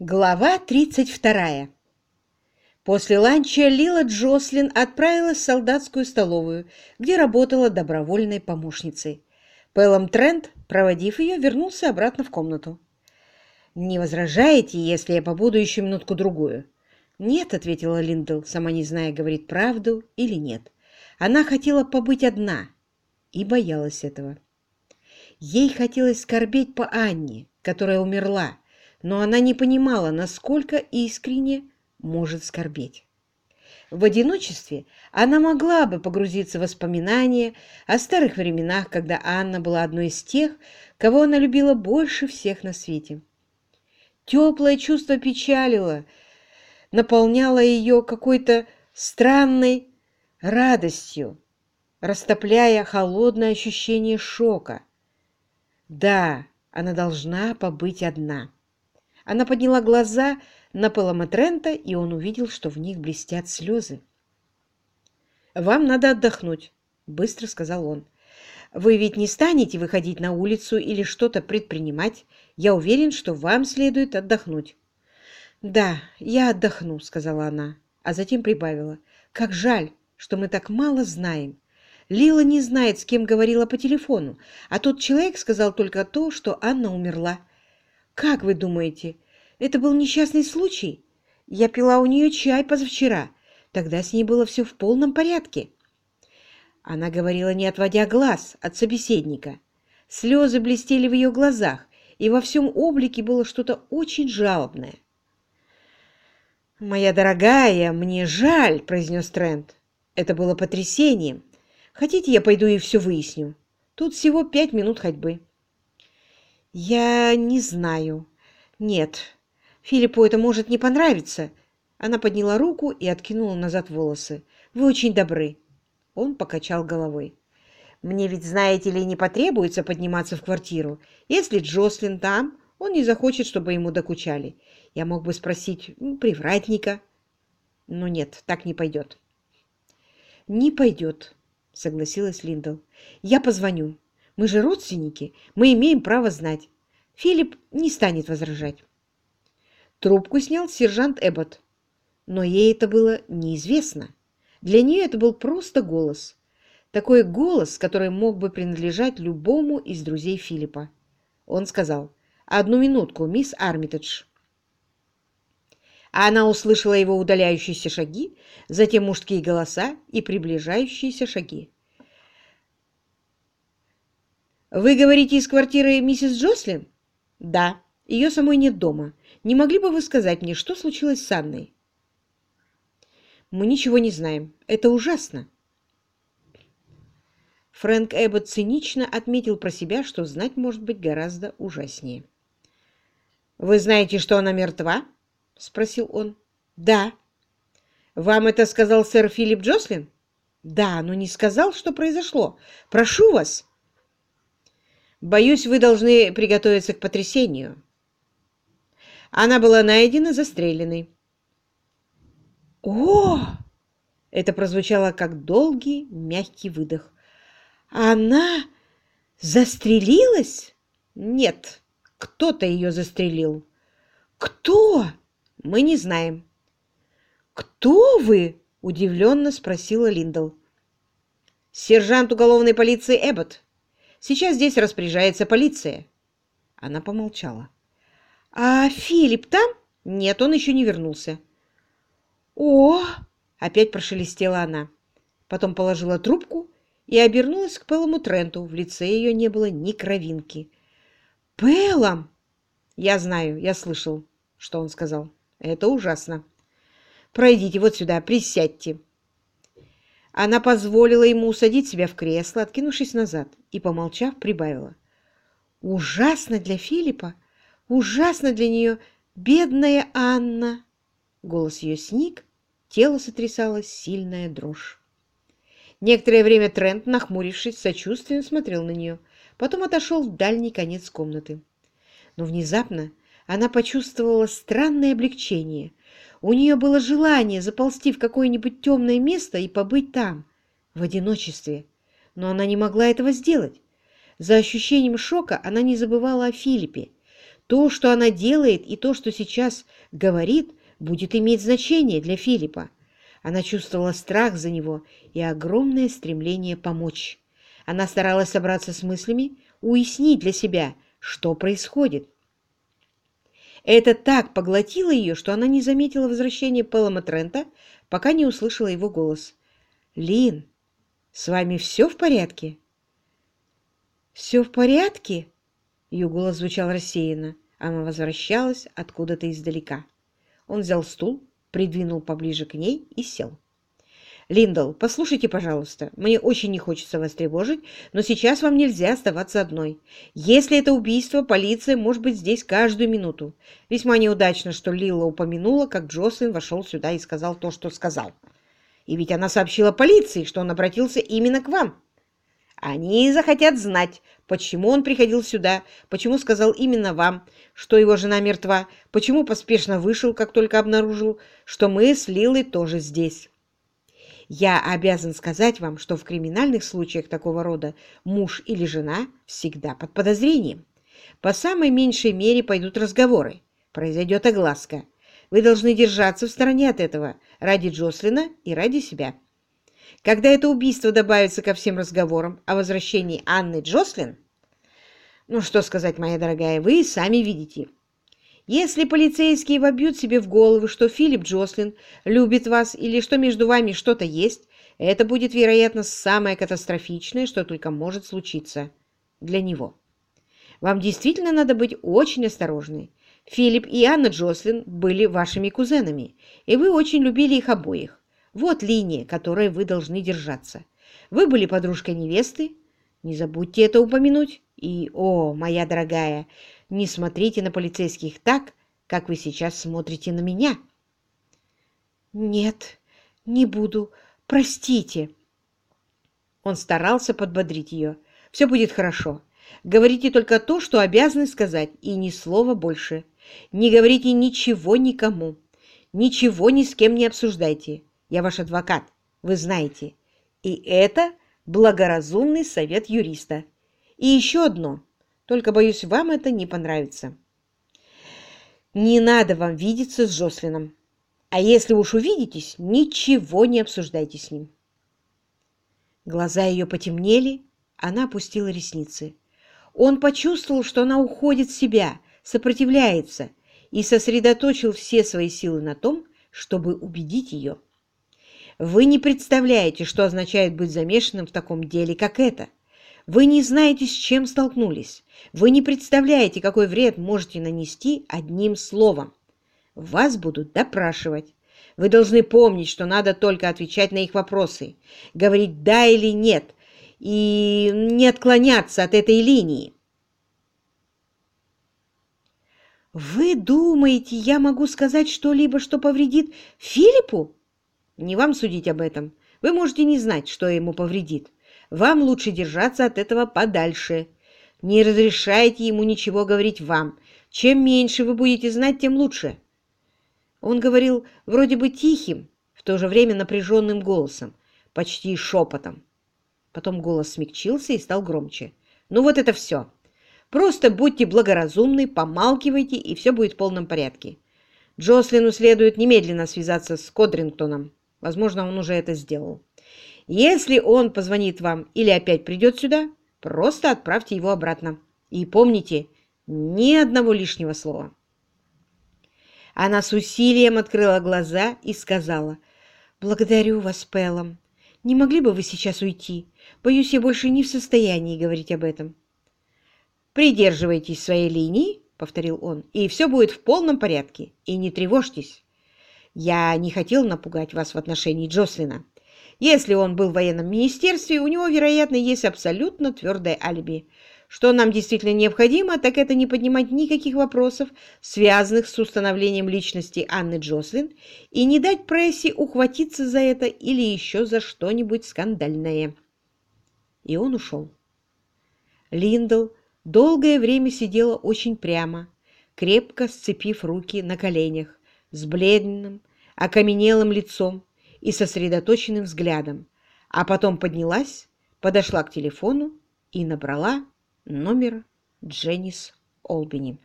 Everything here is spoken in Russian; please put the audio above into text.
Глава 32. После ланча Лила Джослин отправилась в солдатскую столовую, где работала добровольной помощницей. Пэлом Трент, проводив ее, вернулся обратно в комнату. «Не возражаете, если я побуду еще минутку-другую?» «Нет», — ответила Линдл, сама не зная, говорит правду или нет. Она хотела побыть одна и боялась этого. Ей хотелось скорбеть по Анне, которая умерла, но она не понимала, насколько искренне может скорбеть. В одиночестве она могла бы погрузиться в воспоминания о старых временах, когда Анна была одной из тех, кого она любила больше всех на свете. Теплое чувство печалило, наполняло ее какой-то странной радостью, растопляя холодное ощущение шока. Да, она должна побыть одна. Она подняла глаза на Пэлома Трента, и он увидел, что в них блестят слезы. «Вам надо отдохнуть», — быстро сказал он. «Вы ведь не станете выходить на улицу или что-то предпринимать. Я уверен, что вам следует отдохнуть». «Да, я отдохну», — сказала она, а затем прибавила. «Как жаль, что мы так мало знаем. Лила не знает, с кем говорила по телефону, а тот человек сказал только то, что Анна умерла. «Как вы думаете, это был несчастный случай? Я пила у нее чай позавчера. Тогда с ней было все в полном порядке». Она говорила, не отводя глаз от собеседника. Слезы блестели в ее глазах, и во всем облике было что-то очень жалобное. «Моя дорогая, мне жаль», — произнес Трент. Это было потрясением. «Хотите, я пойду и все выясню? Тут всего пять минут ходьбы». «Я не знаю. Нет, Филиппу это может не понравиться». Она подняла руку и откинула назад волосы. «Вы очень добры». Он покачал головой. «Мне ведь, знаете ли, не потребуется подниматься в квартиру. Если Джослин там, он не захочет, чтобы ему докучали. Я мог бы спросить ну, привратника. Но нет, так не пойдет». «Не пойдет», — согласилась Линдл. «Я позвоню. Мы же родственники, мы имеем право знать. Филипп не станет возражать. Трубку снял сержант Эббот. Но ей это было неизвестно. Для нее это был просто голос. Такой голос, который мог бы принадлежать любому из друзей Филиппа. Он сказал, «Одну минутку, мисс Армитедж». А она услышала его удаляющиеся шаги, затем мужские голоса и приближающиеся шаги. «Вы говорите из квартиры миссис Джослин?» «Да, ее самой нет дома. Не могли бы вы сказать мне, что случилось с Анной?» «Мы ничего не знаем. Это ужасно». Фрэнк Эббот цинично отметил про себя, что знать может быть гораздо ужаснее. «Вы знаете, что она мертва?» — спросил он. «Да». «Вам это сказал сэр Филипп Джослин?» «Да, но не сказал, что произошло. Прошу вас». Боюсь, вы должны приготовиться к потрясению. Она была найдена застреленной. О! Это прозвучало как долгий мягкий выдох. Она застрелилась? Нет, кто-то ее застрелил. Кто? Мы не знаем. Кто вы? Удивленно спросила Линдл. Сержант уголовной полиции Эббот. Сейчас здесь распоряжается полиция». Она помолчала. «А Филипп там?» «Нет, он еще не вернулся». «О!» — опять прошелестела она. Потом положила трубку и обернулась к Пэлому Тренту. В лице ее не было ни кровинки. «Пэлом!» «Я знаю, я слышал, что он сказал. Это ужасно. Пройдите вот сюда, присядьте». Она позволила ему усадить себя в кресло, откинувшись назад, и, помолчав, прибавила. «Ужасно для Филиппа! Ужасно для нее! Бедная Анна!» Голос ее сник, тело сотрясалось сильная дрожь. Некоторое время Трент, нахмурившись, сочувственно смотрел на нее, потом отошел в дальний конец комнаты. Но внезапно она почувствовала странное облегчение — у нее было желание заползти в какое-нибудь темное место и побыть там, в одиночестве. Но она не могла этого сделать. За ощущением шока она не забывала о Филиппе. То, что она делает, и то, что сейчас говорит, будет иметь значение для Филиппа. Она чувствовала страх за него и огромное стремление помочь. Она старалась собраться с мыслями, уяснить для себя, что происходит. Это так поглотило ее, что она не заметила возвращения Пэлома Трента, пока не услышала его голос. «Лин, с вами все в порядке?» «Все в порядке?» Ее голос звучал рассеянно. Она возвращалась откуда-то издалека. Он взял стул, придвинул поближе к ней и сел. «Линдл, послушайте, пожалуйста, мне очень не хочется вас тревожить, но сейчас вам нельзя оставаться одной. Если это убийство, полиция может быть здесь каждую минуту. Весьма неудачно, что Лила упомянула, как Джослин вошел сюда и сказал то, что сказал. И ведь она сообщила полиции, что он обратился именно к вам. Они захотят знать, почему он приходил сюда, почему сказал именно вам, что его жена мертва, почему поспешно вышел, как только обнаружил, что мы с Лилой тоже здесь. Я обязан сказать вам, что в криминальных случаях такого рода муж или жена всегда под подозрением. По самой меньшей мере пойдут разговоры, произойдет огласка. Вы должны держаться в стороне от этого ради Джослина и ради себя. Когда это убийство добавится ко всем разговорам о возвращении Анны Джослин, ну что сказать, моя дорогая, вы сами видите. Если полицейские вобьют себе в голову, что Филипп Джослин любит вас или что между вами что-то есть, это будет, вероятно, самое катастрофичное, что только может случиться для него. Вам действительно надо быть очень осторожны. Филипп и Анна Джослин были вашими кузенами, и вы очень любили их обоих. Вот линия, которой вы должны держаться. Вы были подружкой невесты, не забудьте это упомянуть. И, о, моя дорогая, не смотрите на полицейских так, как вы сейчас смотрите на меня. Нет, не буду. Простите. Он старался подбодрить ее. Все будет хорошо. Говорите только то, что обязаны сказать, и ни слова больше. Не говорите ничего никому. Ничего ни с кем не обсуждайте. Я ваш адвокат, вы знаете. И это благоразумный совет юриста. И еще одно. Только, боюсь, вам это не понравится. Не надо вам видеться с Жослином. А если уж увидитесь, ничего не обсуждайте с ним. Глаза ее потемнели, она опустила ресницы. Он почувствовал, что она уходит в себя, сопротивляется, и сосредоточил все свои силы на том, чтобы убедить ее. Вы не представляете, что означает быть замешанным в таком деле, как это. Вы не знаете, с чем столкнулись. Вы не представляете, какой вред можете нанести одним словом. Вас будут допрашивать. Вы должны помнить, что надо только отвечать на их вопросы, говорить «да» или «нет» и не отклоняться от этой линии. «Вы думаете, я могу сказать что-либо, что повредит Филиппу?» Не вам судить об этом. Вы можете не знать, что ему повредит. Вам лучше держаться от этого подальше. Не разрешайте ему ничего говорить вам. Чем меньше вы будете знать, тем лучше. Он говорил вроде бы тихим, в то же время напряженным голосом, почти шепотом. Потом голос смягчился и стал громче. «Ну вот это все. Просто будьте благоразумны, помалкивайте, и все будет в полном порядке. Джослину следует немедленно связаться с Кодрингтоном. Возможно, он уже это сделал. Если он позвонит вам или опять придет сюда, просто отправьте его обратно. И помните, ни одного лишнего слова. Она с усилием открыла глаза и сказала, «Благодарю вас, Пеллом. Не могли бы вы сейчас уйти? Боюсь, я больше не в состоянии говорить об этом». «Придерживайтесь своей линии», — повторил он, — «и все будет в полном порядке. И не тревожьтесь». Я не хотел напугать вас в отношении Джослина. Если он был в военном министерстве, у него, вероятно, есть абсолютно твердое алиби. Что нам действительно необходимо, так это не поднимать никаких вопросов, связанных с установлением личности Анны Джослин, и не дать прессе ухватиться за это или еще за что-нибудь скандальное. И он ушел. Линдл долгое время сидела очень прямо, крепко сцепив руки на коленях, с бледным, окаменелым лицом и сосредоточенным взглядом, а потом поднялась, подошла к телефону и набрала номер Дженнис Олбини.